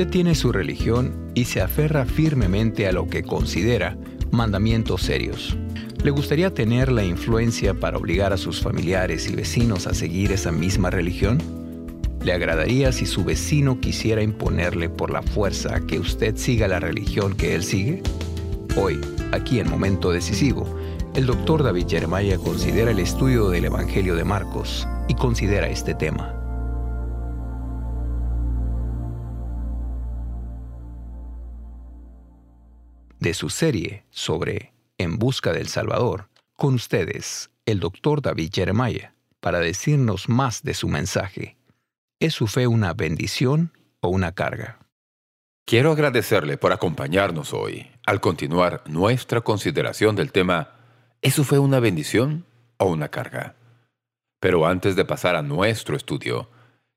Usted tiene su religión y se aferra firmemente a lo que considera mandamientos serios. ¿Le gustaría tener la influencia para obligar a sus familiares y vecinos a seguir esa misma religión? ¿Le agradaría si su vecino quisiera imponerle por la fuerza que usted siga la religión que él sigue? Hoy, aquí en Momento Decisivo, el doctor David Jeremiah considera el estudio del Evangelio de Marcos y considera este tema. De su serie sobre en busca del Salvador, con ustedes, el doctor David Jeremiah, para decirnos más de su mensaje. ¿Es su fe una bendición o una carga? Quiero agradecerle por acompañarnos hoy al continuar nuestra consideración del tema ¿Es su fe una bendición o una carga? Pero antes de pasar a nuestro estudio,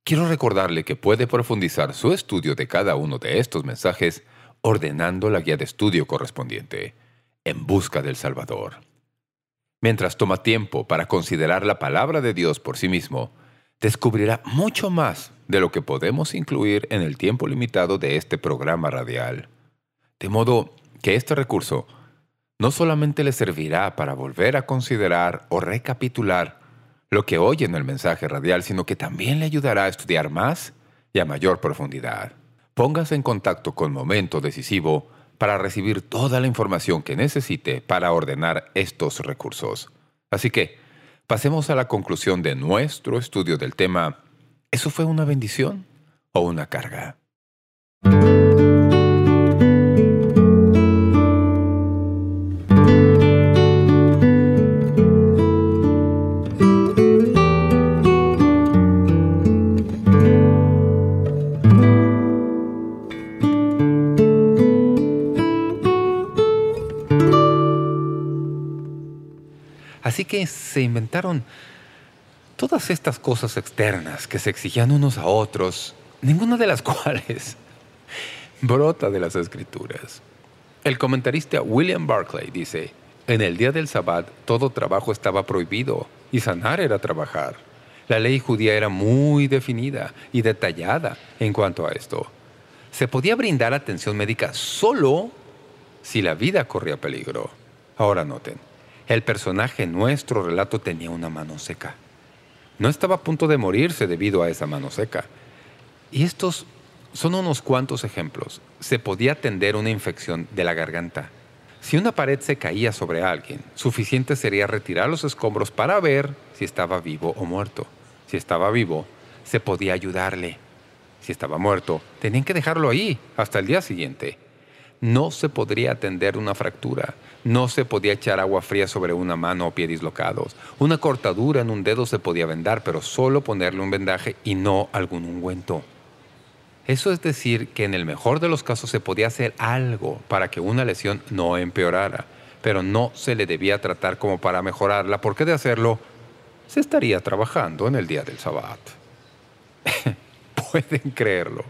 quiero recordarle que puede profundizar su estudio de cada uno de estos mensajes ordenando la guía de estudio correspondiente en busca del Salvador. Mientras toma tiempo para considerar la palabra de Dios por sí mismo, descubrirá mucho más de lo que podemos incluir en el tiempo limitado de este programa radial. De modo que este recurso no solamente le servirá para volver a considerar o recapitular lo que oye en el mensaje radial, sino que también le ayudará a estudiar más y a mayor profundidad. Póngase en contacto con Momento Decisivo para recibir toda la información que necesite para ordenar estos recursos. Así que, pasemos a la conclusión de nuestro estudio del tema ¿Eso fue una bendición o una carga? Así que se inventaron todas estas cosas externas que se exigían unos a otros, ninguna de las cuales brota de las Escrituras. El comentarista William Barclay dice, en el día del Sabbat todo trabajo estaba prohibido y sanar era trabajar. La ley judía era muy definida y detallada en cuanto a esto. Se podía brindar atención médica solo si la vida corría peligro. Ahora noten, el personaje en nuestro relato tenía una mano seca. No estaba a punto de morirse debido a esa mano seca. Y estos son unos cuantos ejemplos. Se podía atender una infección de la garganta. Si una pared se caía sobre alguien, suficiente sería retirar los escombros para ver si estaba vivo o muerto. Si estaba vivo, se podía ayudarle. Si estaba muerto, tenían que dejarlo ahí hasta el día siguiente. No se podría atender una fractura. No se podía echar agua fría sobre una mano o pie dislocados. Una cortadura en un dedo se podía vendar, pero solo ponerle un vendaje y no algún ungüento. Eso es decir que en el mejor de los casos se podía hacer algo para que una lesión no empeorara, pero no se le debía tratar como para mejorarla, porque de hacerlo se estaría trabajando en el día del Sabbat. Pueden creerlo.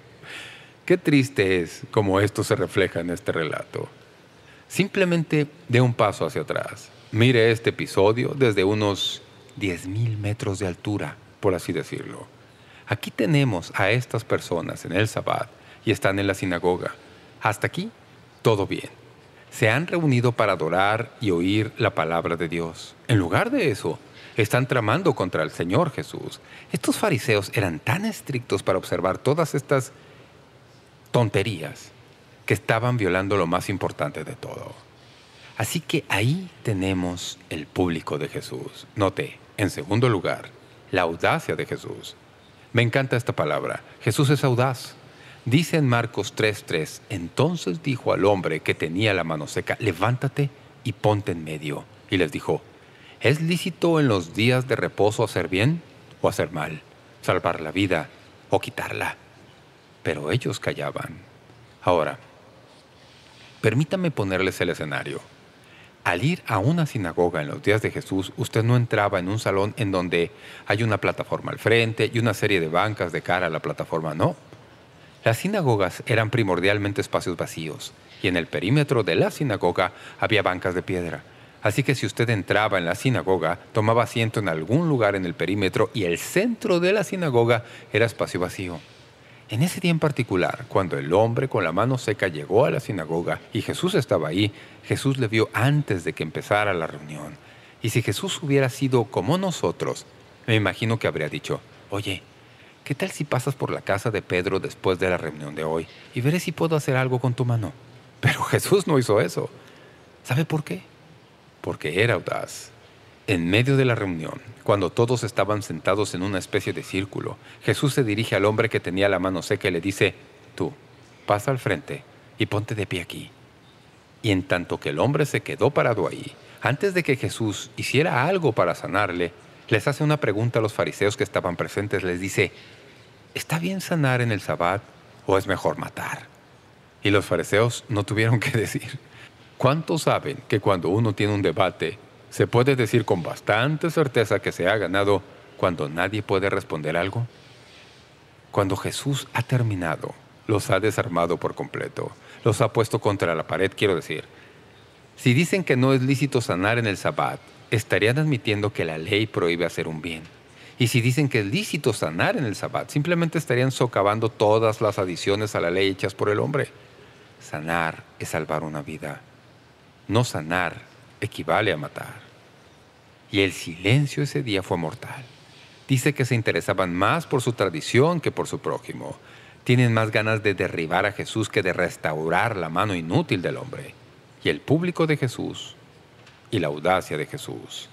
Qué triste es como esto se refleja en este relato. Simplemente dé un paso hacia atrás. Mire este episodio desde unos 10.000 metros de altura, por así decirlo. Aquí tenemos a estas personas en el Sabbat y están en la sinagoga. Hasta aquí, todo bien. Se han reunido para adorar y oír la palabra de Dios. En lugar de eso, están tramando contra el Señor Jesús. Estos fariseos eran tan estrictos para observar todas estas tonterías que estaban violando lo más importante de todo. Así que ahí tenemos el público de Jesús. Note, en segundo lugar, la audacia de Jesús. Me encanta esta palabra. Jesús es audaz. Dice en Marcos 3.3, entonces dijo al hombre que tenía la mano seca, levántate y ponte en medio. Y les dijo, ¿es lícito en los días de reposo hacer bien o hacer mal? ¿Salvar la vida o quitarla? pero ellos callaban. Ahora, permítame ponerles el escenario. Al ir a una sinagoga en los días de Jesús, usted no entraba en un salón en donde hay una plataforma al frente y una serie de bancas de cara a la plataforma, no. Las sinagogas eran primordialmente espacios vacíos, y en el perímetro de la sinagoga había bancas de piedra. Así que si usted entraba en la sinagoga, tomaba asiento en algún lugar en el perímetro y el centro de la sinagoga era espacio vacío. En ese día en particular, cuando el hombre con la mano seca llegó a la sinagoga y Jesús estaba ahí, Jesús le vio antes de que empezara la reunión. Y si Jesús hubiera sido como nosotros, me imagino que habría dicho, oye, ¿qué tal si pasas por la casa de Pedro después de la reunión de hoy y veré si puedo hacer algo con tu mano? Pero Jesús no hizo eso. ¿Sabe por qué? Porque era audaz. En medio de la reunión, cuando todos estaban sentados en una especie de círculo, Jesús se dirige al hombre que tenía la mano seca y le dice, «Tú, pasa al frente y ponte de pie aquí». Y en tanto que el hombre se quedó parado ahí, antes de que Jesús hiciera algo para sanarle, les hace una pregunta a los fariseos que estaban presentes. Les dice, ¿está bien sanar en el sabbat o es mejor matar? Y los fariseos no tuvieron que decir. ¿Cuántos saben que cuando uno tiene un debate se puede decir con bastante certeza que se ha ganado cuando nadie puede responder algo. Cuando Jesús ha terminado, los ha desarmado por completo, los ha puesto contra la pared, quiero decir. Si dicen que no es lícito sanar en el sabbat, estarían admitiendo que la ley prohíbe hacer un bien. Y si dicen que es lícito sanar en el sabbat, simplemente estarían socavando todas las adiciones a la ley hechas por el hombre. Sanar es salvar una vida. No sanar equivale a matar. Y el silencio ese día fue mortal. Dice que se interesaban más por su tradición que por su prójimo. Tienen más ganas de derribar a Jesús que de restaurar la mano inútil del hombre. Y el público de Jesús y la audacia de Jesús.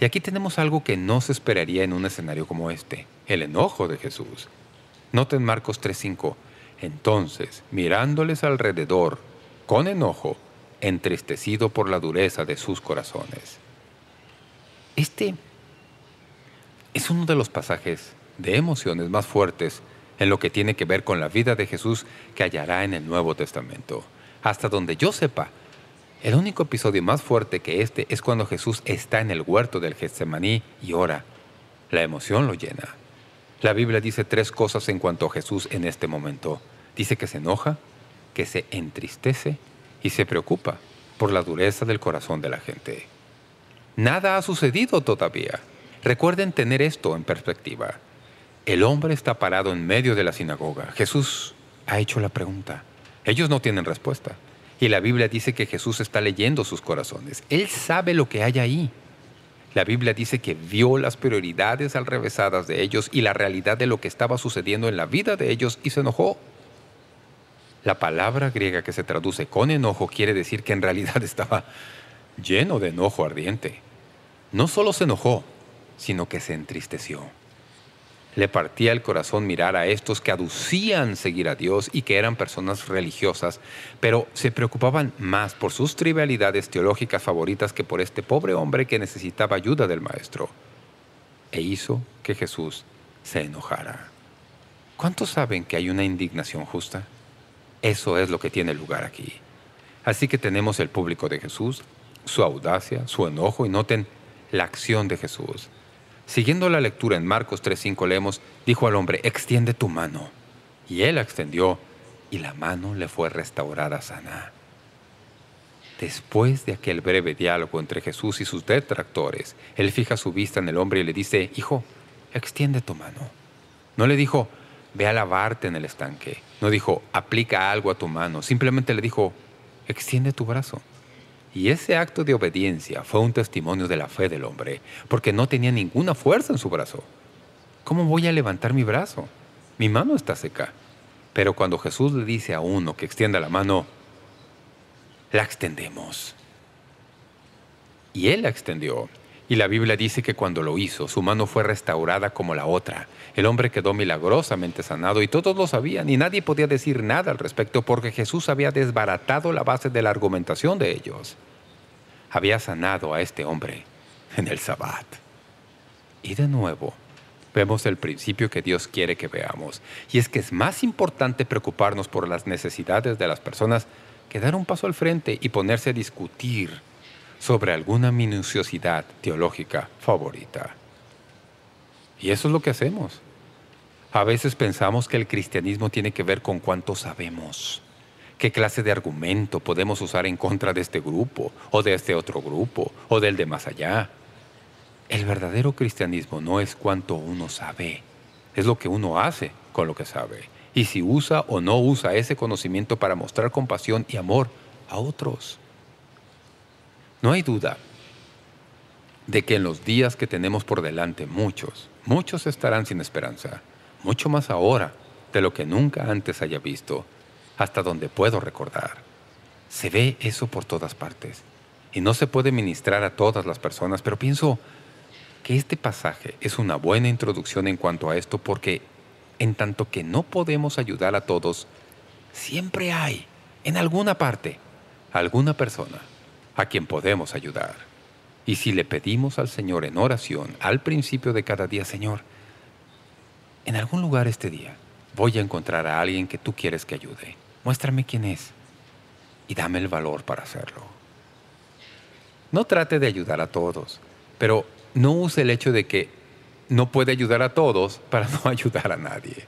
Y aquí tenemos algo que no se esperaría en un escenario como este, el enojo de Jesús. Noten Marcos 3.5. Entonces, mirándoles alrededor, con enojo, entristecido por la dureza de sus corazones. Este es uno de los pasajes de emociones más fuertes en lo que tiene que ver con la vida de Jesús que hallará en el Nuevo Testamento. Hasta donde yo sepa, el único episodio más fuerte que este es cuando Jesús está en el huerto del Getsemaní y ora. La emoción lo llena. La Biblia dice tres cosas en cuanto a Jesús en este momento. Dice que se enoja, que se entristece y se preocupa por la dureza del corazón de la gente. Nada ha sucedido todavía. Recuerden tener esto en perspectiva. El hombre está parado en medio de la sinagoga. Jesús ha hecho la pregunta. Ellos no tienen respuesta. Y la Biblia dice que Jesús está leyendo sus corazones. Él sabe lo que hay ahí. La Biblia dice que vio las prioridades alrevesadas de ellos y la realidad de lo que estaba sucediendo en la vida de ellos y se enojó. La palabra griega que se traduce con enojo quiere decir que en realidad estaba lleno de enojo ardiente. No solo se enojó, sino que se entristeció. Le partía el corazón mirar a estos que aducían seguir a Dios y que eran personas religiosas, pero se preocupaban más por sus trivialidades teológicas favoritas que por este pobre hombre que necesitaba ayuda del Maestro. E hizo que Jesús se enojara. ¿Cuántos saben que hay una indignación justa? Eso es lo que tiene lugar aquí. Así que tenemos el público de Jesús, su audacia, su enojo y noten la acción de Jesús. Siguiendo la lectura en Marcos 3.5 leemos, dijo al hombre, extiende tu mano. Y él extendió y la mano le fue restaurada sana. Después de aquel breve diálogo entre Jesús y sus detractores, él fija su vista en el hombre y le dice, Hijo, extiende tu mano. No le dijo, ve a lavarte en el estanque. No dijo, aplica algo a tu mano. Simplemente le dijo, extiende tu brazo. Y ese acto de obediencia fue un testimonio de la fe del hombre, porque no tenía ninguna fuerza en su brazo. ¿Cómo voy a levantar mi brazo? Mi mano está seca. Pero cuando Jesús le dice a uno que extienda la mano, la extendemos. Y él la extendió. Y la Biblia dice que cuando lo hizo, su mano fue restaurada como la otra. El hombre quedó milagrosamente sanado y todos lo sabían y nadie podía decir nada al respecto porque Jesús había desbaratado la base de la argumentación de ellos. Había sanado a este hombre en el Sabbat. Y de nuevo, vemos el principio que Dios quiere que veamos. Y es que es más importante preocuparnos por las necesidades de las personas que dar un paso al frente y ponerse a discutir sobre alguna minuciosidad teológica favorita. Y eso es lo que hacemos. A veces pensamos que el cristianismo tiene que ver con cuánto sabemos. ¿Qué clase de argumento podemos usar en contra de este grupo, o de este otro grupo, o del de más allá? El verdadero cristianismo no es cuánto uno sabe, es lo que uno hace con lo que sabe y si usa o no usa ese conocimiento para mostrar compasión y amor a otros. No hay duda de que en los días que tenemos por delante muchos, muchos estarán sin esperanza, mucho más ahora de lo que nunca antes haya visto, hasta donde puedo recordar. Se ve eso por todas partes y no se puede ministrar a todas las personas, pero pienso que este pasaje es una buena introducción en cuanto a esto porque en tanto que no podemos ayudar a todos, siempre hay, en alguna parte, alguna persona a quien podemos ayudar. Y si le pedimos al Señor en oración, al principio de cada día, Señor, en algún lugar este día voy a encontrar a alguien que tú quieres que ayude. Muéstrame quién es y dame el valor para hacerlo. No trate de ayudar a todos, pero no use el hecho de que no puede ayudar a todos para no ayudar a nadie.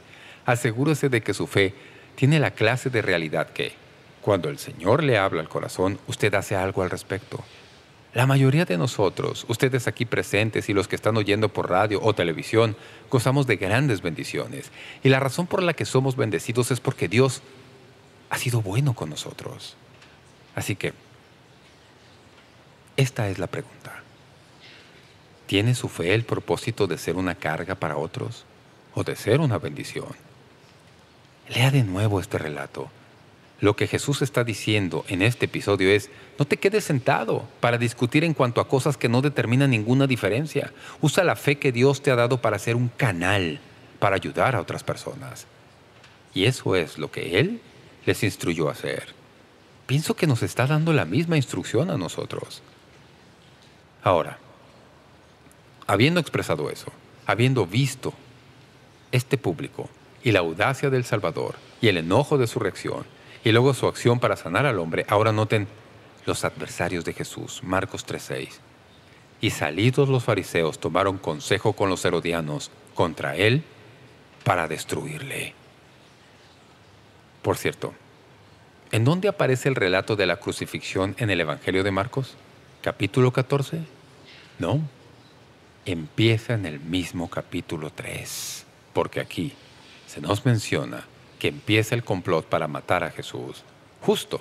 Asegúrese de que su fe tiene la clase de realidad que, cuando el Señor le habla al corazón, usted hace algo al respecto. La mayoría de nosotros, ustedes aquí presentes y los que están oyendo por radio o televisión, gozamos de grandes bendiciones. Y la razón por la que somos bendecidos es porque Dios ha sido bueno con nosotros. Así que, esta es la pregunta. ¿Tiene su fe el propósito de ser una carga para otros o de ser una bendición? Lea de nuevo este relato. Lo que Jesús está diciendo en este episodio es, no te quedes sentado para discutir en cuanto a cosas que no determinan ninguna diferencia. Usa la fe que Dios te ha dado para ser un canal para ayudar a otras personas. Y eso es lo que Él les instruyó a hacer. Pienso que nos está dando la misma instrucción a nosotros. Ahora, Habiendo expresado eso, habiendo visto este público y la audacia del Salvador y el enojo de su reacción y luego su acción para sanar al hombre, ahora noten los adversarios de Jesús, Marcos 3.6. Y salidos los fariseos tomaron consejo con los herodianos contra él para destruirle. Por cierto, ¿en dónde aparece el relato de la crucifixión en el Evangelio de Marcos? ¿Capítulo 14? No empieza en el mismo capítulo 3, porque aquí se nos menciona que empieza el complot para matar a Jesús, justo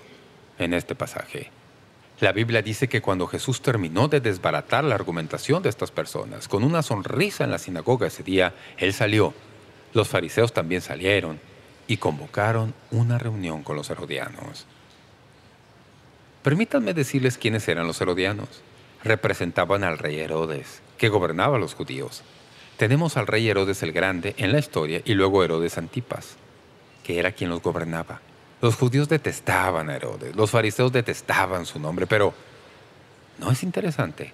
en este pasaje. La Biblia dice que cuando Jesús terminó de desbaratar la argumentación de estas personas, con una sonrisa en la sinagoga ese día, Él salió. Los fariseos también salieron y convocaron una reunión con los herodianos. Permítanme decirles quiénes eran los herodianos. Representaban al rey Herodes, que gobernaba a los judíos. Tenemos al rey Herodes el Grande en la historia y luego Herodes Antipas, que era quien los gobernaba. Los judíos detestaban a Herodes, los fariseos detestaban su nombre, pero ¿no es interesante?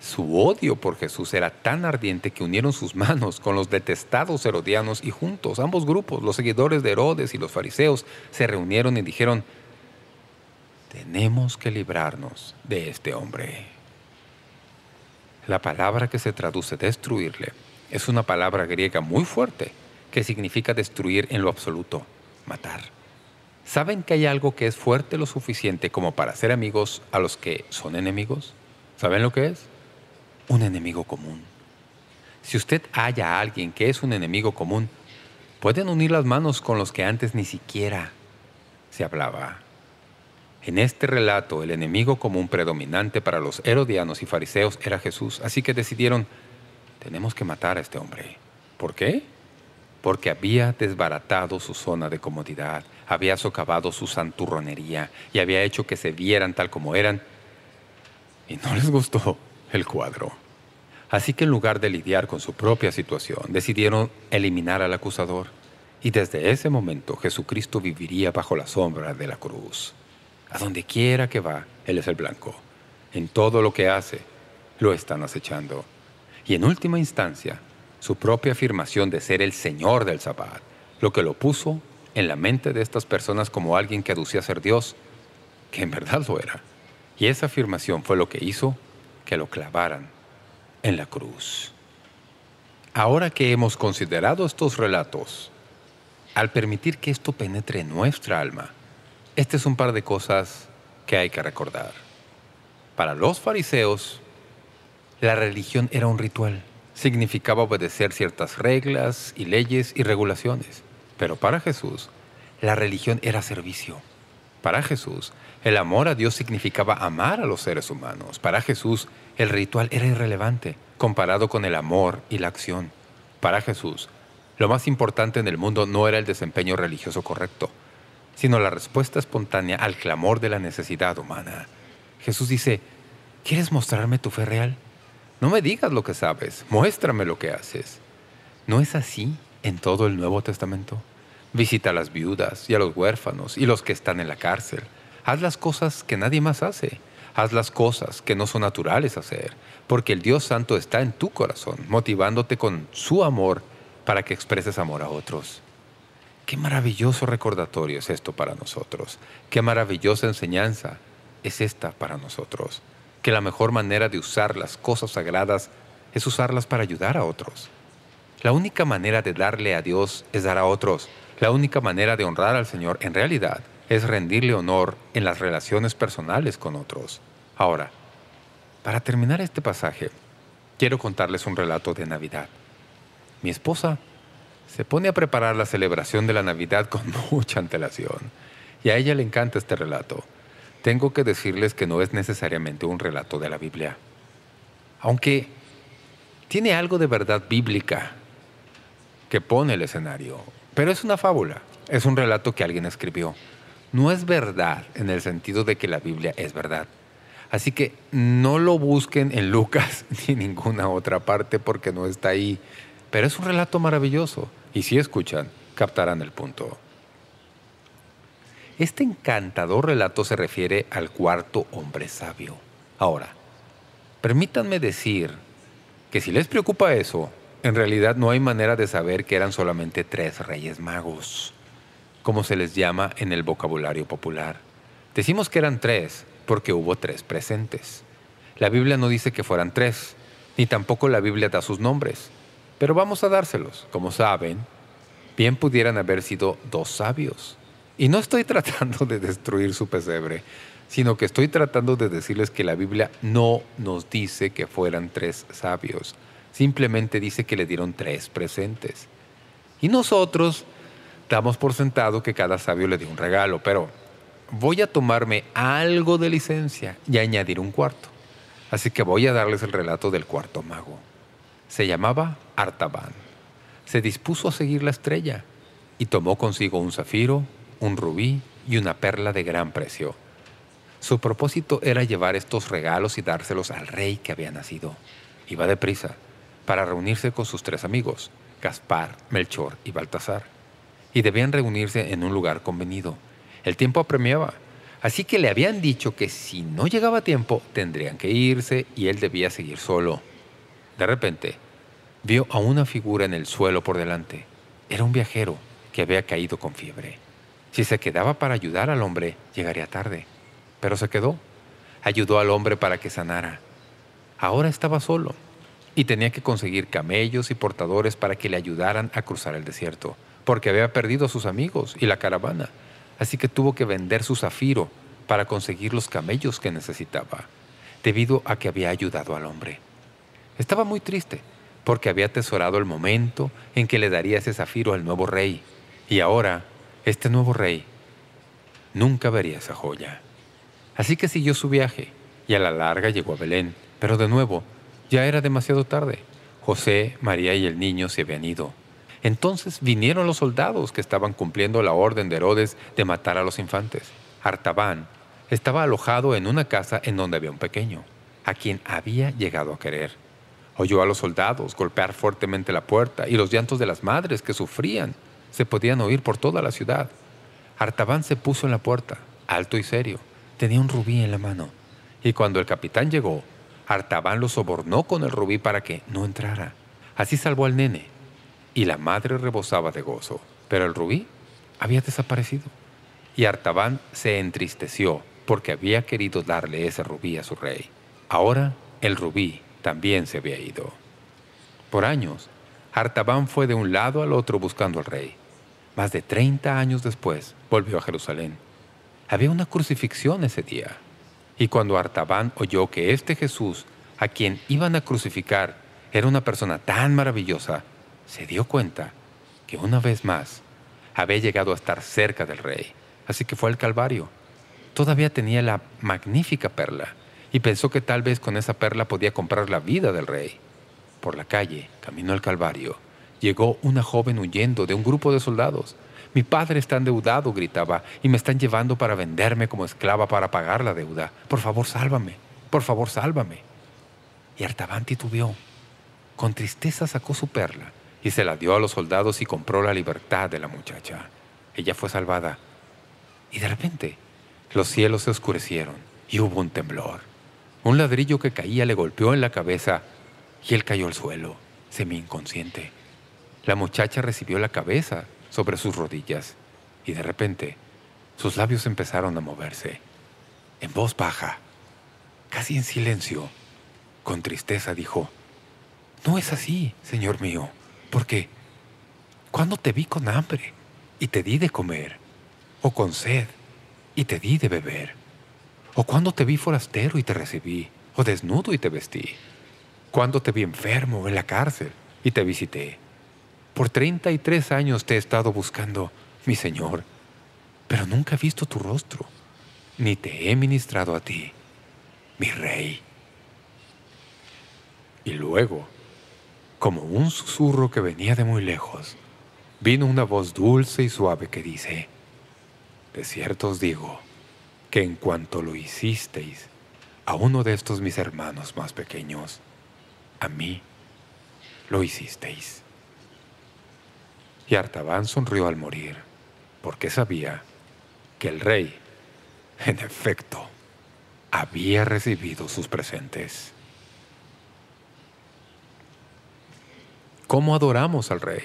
Su odio por Jesús era tan ardiente que unieron sus manos con los detestados herodianos y juntos, ambos grupos, los seguidores de Herodes y los fariseos, se reunieron y dijeron, tenemos que librarnos de este hombre. La palabra que se traduce destruirle es una palabra griega muy fuerte que significa destruir en lo absoluto, matar. ¿Saben que hay algo que es fuerte lo suficiente como para ser amigos a los que son enemigos? ¿Saben lo que es? Un enemigo común. Si usted halla a alguien que es un enemigo común, pueden unir las manos con los que antes ni siquiera se hablaba. En este relato, el enemigo común predominante para los herodianos y fariseos era Jesús, así que decidieron, tenemos que matar a este hombre. ¿Por qué? Porque había desbaratado su zona de comodidad, había socavado su santurronería y había hecho que se vieran tal como eran, y no les gustó el cuadro. Así que en lugar de lidiar con su propia situación, decidieron eliminar al acusador. Y desde ese momento Jesucristo viviría bajo la sombra de la cruz. A donde quiera que va, Él es el blanco. En todo lo que hace, lo están acechando. Y en última instancia, su propia afirmación de ser el Señor del Sabbat, lo que lo puso en la mente de estas personas como alguien que aducía ser Dios, que en verdad lo era. Y esa afirmación fue lo que hizo que lo clavaran en la cruz. Ahora que hemos considerado estos relatos, al permitir que esto penetre en nuestra alma, este es un par de cosas que hay que recordar. Para los fariseos, la religión era un ritual. Significaba obedecer ciertas reglas y leyes y regulaciones. Pero para Jesús, la religión era servicio. Para Jesús, el amor a Dios significaba amar a los seres humanos. Para Jesús, el ritual era irrelevante comparado con el amor y la acción. Para Jesús, lo más importante en el mundo no era el desempeño religioso correcto, sino la respuesta espontánea al clamor de la necesidad humana. Jesús dice, ¿quieres mostrarme tu fe real? No me digas lo que sabes, muéstrame lo que haces. ¿No es así en todo el Nuevo Testamento? Visita a las viudas y a los huérfanos y los que están en la cárcel. Haz las cosas que nadie más hace. Haz las cosas que no son naturales hacer, porque el Dios Santo está en tu corazón, motivándote con su amor para que expreses amor a otros. Qué maravilloso recordatorio es esto para nosotros. Qué maravillosa enseñanza es esta para nosotros. Que la mejor manera de usar las cosas sagradas es usarlas para ayudar a otros. La única manera de darle a Dios es dar a otros. La única manera de honrar al Señor en realidad es rendirle honor en las relaciones personales con otros. Ahora, para terminar este pasaje, quiero contarles un relato de Navidad. Mi esposa se pone a preparar la celebración de la Navidad con mucha antelación. Y a ella le encanta este relato. Tengo que decirles que no es necesariamente un relato de la Biblia. Aunque tiene algo de verdad bíblica que pone el escenario. Pero es una fábula. Es un relato que alguien escribió. No es verdad en el sentido de que la Biblia es verdad. Así que no lo busquen en Lucas ni en ninguna otra parte porque no está ahí. Pero es un relato maravilloso y si escuchan, captarán el punto. Este encantador relato se refiere al cuarto hombre sabio. Ahora, permítanme decir que si les preocupa eso, en realidad no hay manera de saber que eran solamente tres reyes magos, como se les llama en el vocabulario popular. Decimos que eran tres porque hubo tres presentes. La Biblia no dice que fueran tres, ni tampoco la Biblia da sus nombres. Pero vamos a dárselos. Como saben, bien pudieran haber sido dos sabios. Y no estoy tratando de destruir su pesebre, sino que estoy tratando de decirles que la Biblia no nos dice que fueran tres sabios. Simplemente dice que le dieron tres presentes. Y nosotros damos por sentado que cada sabio le dio un regalo, pero voy a tomarme algo de licencia y añadir un cuarto. Así que voy a darles el relato del cuarto mago. Se llamaba Artaban. Se dispuso a seguir la estrella y tomó consigo un zafiro, un rubí y una perla de gran precio. Su propósito era llevar estos regalos y dárselos al rey que había nacido. Iba deprisa para reunirse con sus tres amigos, Gaspar, Melchor y Baltasar, y debían reunirse en un lugar convenido. El tiempo apremiaba, así que le habían dicho que si no llegaba tiempo tendrían que irse y él debía seguir solo. De repente, vio a una figura en el suelo por delante. Era un viajero que había caído con fiebre. Si se quedaba para ayudar al hombre, llegaría tarde. Pero se quedó. Ayudó al hombre para que sanara. Ahora estaba solo y tenía que conseguir camellos y portadores para que le ayudaran a cruzar el desierto, porque había perdido a sus amigos y la caravana. Así que tuvo que vender su zafiro para conseguir los camellos que necesitaba, debido a que había ayudado al hombre. Estaba muy triste, porque había atesorado el momento en que le daría ese zafiro al nuevo rey. Y ahora, este nuevo rey nunca vería esa joya. Así que siguió su viaje, y a la larga llegó a Belén. Pero de nuevo, ya era demasiado tarde. José, María y el niño se habían ido. Entonces vinieron los soldados que estaban cumpliendo la orden de Herodes de matar a los infantes. Artabán estaba alojado en una casa en donde había un pequeño, a quien había llegado a querer. Oyó a los soldados golpear fuertemente la puerta y los llantos de las madres que sufrían se podían oír por toda la ciudad. Artaban se puso en la puerta, alto y serio. Tenía un rubí en la mano. Y cuando el capitán llegó, Artaban lo sobornó con el rubí para que no entrara. Así salvó al nene. Y la madre rebosaba de gozo. Pero el rubí había desaparecido. Y Artaban se entristeció porque había querido darle ese rubí a su rey. Ahora el rubí también se había ido. Por años, Artaban fue de un lado al otro buscando al rey. Más de 30 años después, volvió a Jerusalén. Había una crucifixión ese día. Y cuando Artaban oyó que este Jesús, a quien iban a crucificar, era una persona tan maravillosa, se dio cuenta que una vez más había llegado a estar cerca del rey. Así que fue al Calvario. Todavía tenía la magnífica perla y pensó que tal vez con esa perla podía comprar la vida del rey. Por la calle, camino al Calvario, llegó una joven huyendo de un grupo de soldados. «Mi padre está endeudado», gritaba, «y me están llevando para venderme como esclava para pagar la deuda. Por favor, sálvame. Por favor, sálvame». Y Artaban titubeó. Con tristeza sacó su perla y se la dio a los soldados y compró la libertad de la muchacha. Ella fue salvada. Y de repente, los cielos se oscurecieron y hubo un temblor. Un ladrillo que caía le golpeó en la cabeza y él cayó al suelo, semi-inconsciente. La muchacha recibió la cabeza sobre sus rodillas y de repente sus labios empezaron a moverse. En voz baja, casi en silencio, con tristeza dijo, «No es así, Señor mío, porque cuando te vi con hambre y te di de comer, o con sed y te di de beber, o cuando te vi forastero y te recibí, o desnudo y te vestí, cuando te vi enfermo en la cárcel y te visité. Por treinta y tres años te he estado buscando, mi Señor, pero nunca he visto tu rostro, ni te he ministrado a ti, mi Rey. Y luego, como un susurro que venía de muy lejos, vino una voz dulce y suave que dice, «De cierto os digo que en cuanto lo hicisteis a uno de estos mis hermanos más pequeños, a mí lo hicisteis». Y Artaban sonrió al morir, porque sabía que el rey, en efecto, había recibido sus presentes. ¿Cómo adoramos al Rey?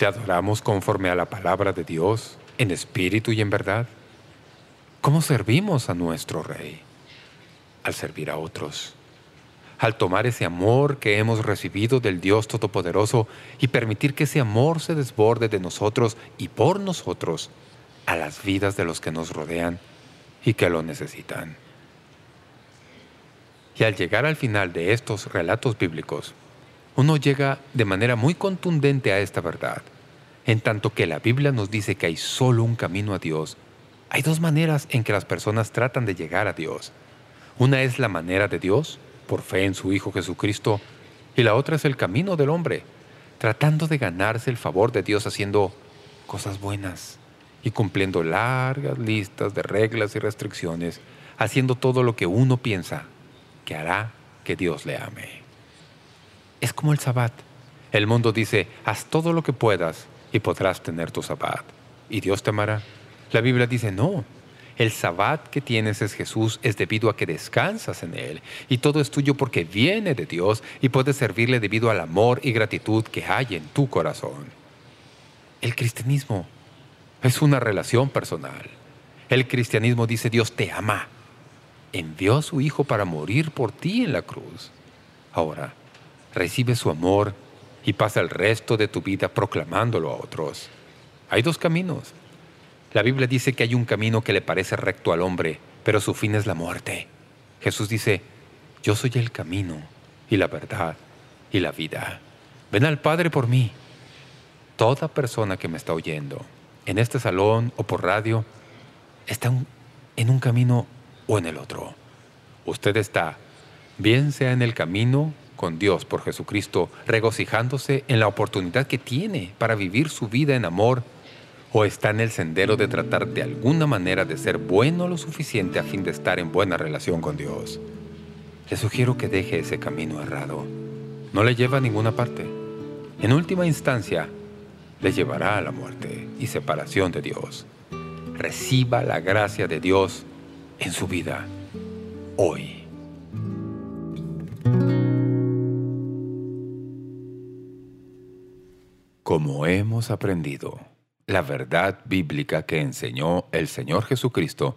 ¿Le adoramos conforme a la palabra de Dios, en espíritu y en verdad? ¿Cómo servimos a nuestro Rey? Al servir a otros. Al tomar ese amor que hemos recibido del Dios Todopoderoso y permitir que ese amor se desborde de nosotros y por nosotros a las vidas de los que nos rodean y que lo necesitan. Y al llegar al final de estos relatos bíblicos, uno llega de manera muy contundente a esta verdad. En tanto que la Biblia nos dice que hay solo un camino a Dios, hay dos maneras en que las personas tratan de llegar a Dios. Una es la manera de Dios, por fe en su Hijo Jesucristo, y la otra es el camino del hombre, tratando de ganarse el favor de Dios haciendo cosas buenas y cumpliendo largas listas de reglas y restricciones, haciendo todo lo que uno piensa que hará que Dios le ame. Es como el sabbat. El mundo dice, haz todo lo que puedas y podrás tener tu sabbat. ¿Y Dios te amará? La Biblia dice, no. El sabbat que tienes es Jesús es debido a que descansas en Él. Y todo es tuyo porque viene de Dios y puedes servirle debido al amor y gratitud que hay en tu corazón. El cristianismo es una relación personal. El cristianismo dice Dios te ama. Envió a su Hijo para morir por ti en la cruz. Ahora, recibe su amor y pasa el resto de tu vida proclamándolo a otros. Hay dos caminos. La Biblia dice que hay un camino que le parece recto al hombre, pero su fin es la muerte. Jesús dice, yo soy el camino y la verdad y la vida. Ven al Padre por mí. Toda persona que me está oyendo, en este salón o por radio, está en un camino o en el otro. Usted está, bien sea en el camino con Dios por Jesucristo, regocijándose en la oportunidad que tiene para vivir su vida en amor, o está en el sendero de tratar de alguna manera de ser bueno lo suficiente a fin de estar en buena relación con Dios. Le sugiero que deje ese camino errado. No le lleva a ninguna parte. En última instancia, le llevará a la muerte y separación de Dios. Reciba la gracia de Dios en su vida hoy. Como hemos aprendido, la verdad bíblica que enseñó el Señor Jesucristo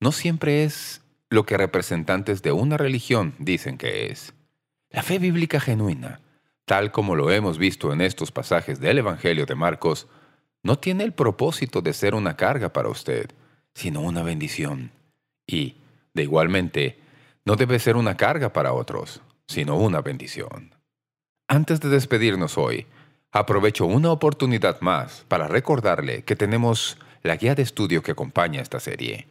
no siempre es lo que representantes de una religión dicen que es. La fe bíblica genuina, tal como lo hemos visto en estos pasajes del Evangelio de Marcos, no tiene el propósito de ser una carga para usted, sino una bendición. Y, de igualmente, no debe ser una carga para otros, sino una bendición. Antes de despedirnos hoy, aprovecho una oportunidad más para recordarle que tenemos la guía de estudio que acompaña esta serie.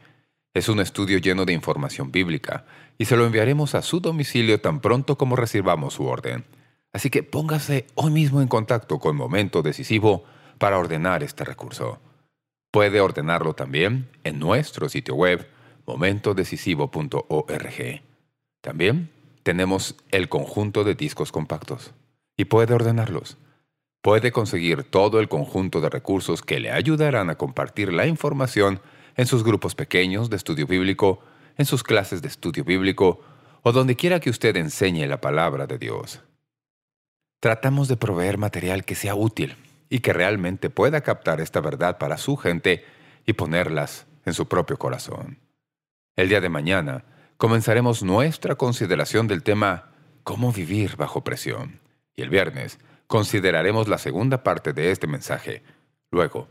Es un estudio lleno de información bíblica y se lo enviaremos a su domicilio tan pronto como recibamos su orden. Así que póngase hoy mismo en contacto con Momento Decisivo para ordenar este recurso. Puede ordenarlo también en nuestro sitio web momentodecisivo.org. También tenemos el conjunto de discos compactos y puede ordenarlos. Puede conseguir todo el conjunto de recursos que le ayudarán a compartir la información en sus grupos pequeños de estudio bíblico, en sus clases de estudio bíblico o donde quiera que usted enseñe la palabra de Dios. Tratamos de proveer material que sea útil y que realmente pueda captar esta verdad para su gente y ponerlas en su propio corazón. El día de mañana comenzaremos nuestra consideración del tema «Cómo vivir bajo presión» y el viernes consideraremos la segunda parte de este mensaje. Luego,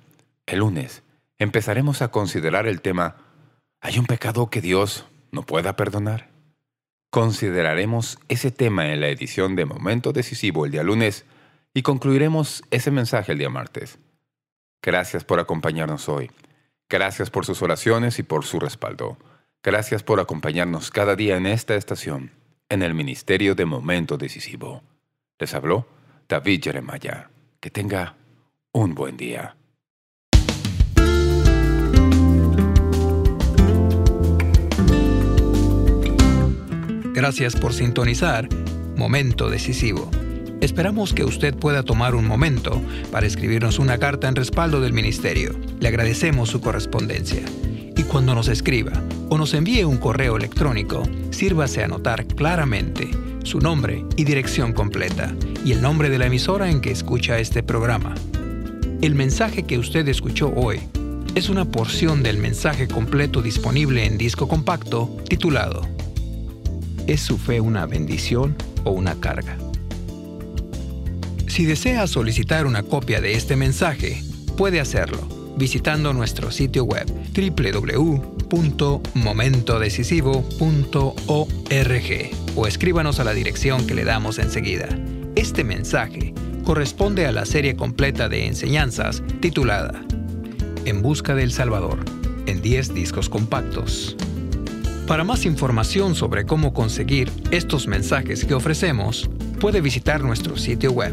el lunes, empezaremos a considerar el tema ¿Hay un pecado que Dios no pueda perdonar? Consideraremos ese tema en la edición de Momento Decisivo el día lunes y concluiremos ese mensaje el día martes. Gracias por acompañarnos hoy. Gracias por sus oraciones y por su respaldo. Gracias por acompañarnos cada día en esta estación, en el Ministerio de Momento Decisivo. Les habló David Jeremiah. Que tenga un buen día. Gracias por sintonizar Momento Decisivo. Esperamos que usted pueda tomar un momento para escribirnos una carta en respaldo del ministerio. Le agradecemos su correspondencia. Y cuando nos escriba o nos envíe un correo electrónico, sírvase a anotar claramente su nombre y dirección completa y el nombre de la emisora en que escucha este programa. El mensaje que usted escuchó hoy es una porción del mensaje completo disponible en disco compacto titulado ¿Es su fe una bendición o una carga? Si desea solicitar una copia de este mensaje, puede hacerlo visitando nuestro sitio web www.momentodecisivo.org o escríbanos a la dirección que le damos enseguida. Este mensaje corresponde a la serie completa de enseñanzas titulada En Busca del Salvador, en 10 discos compactos. Para más información sobre cómo conseguir estos mensajes que ofrecemos, puede visitar nuestro sitio web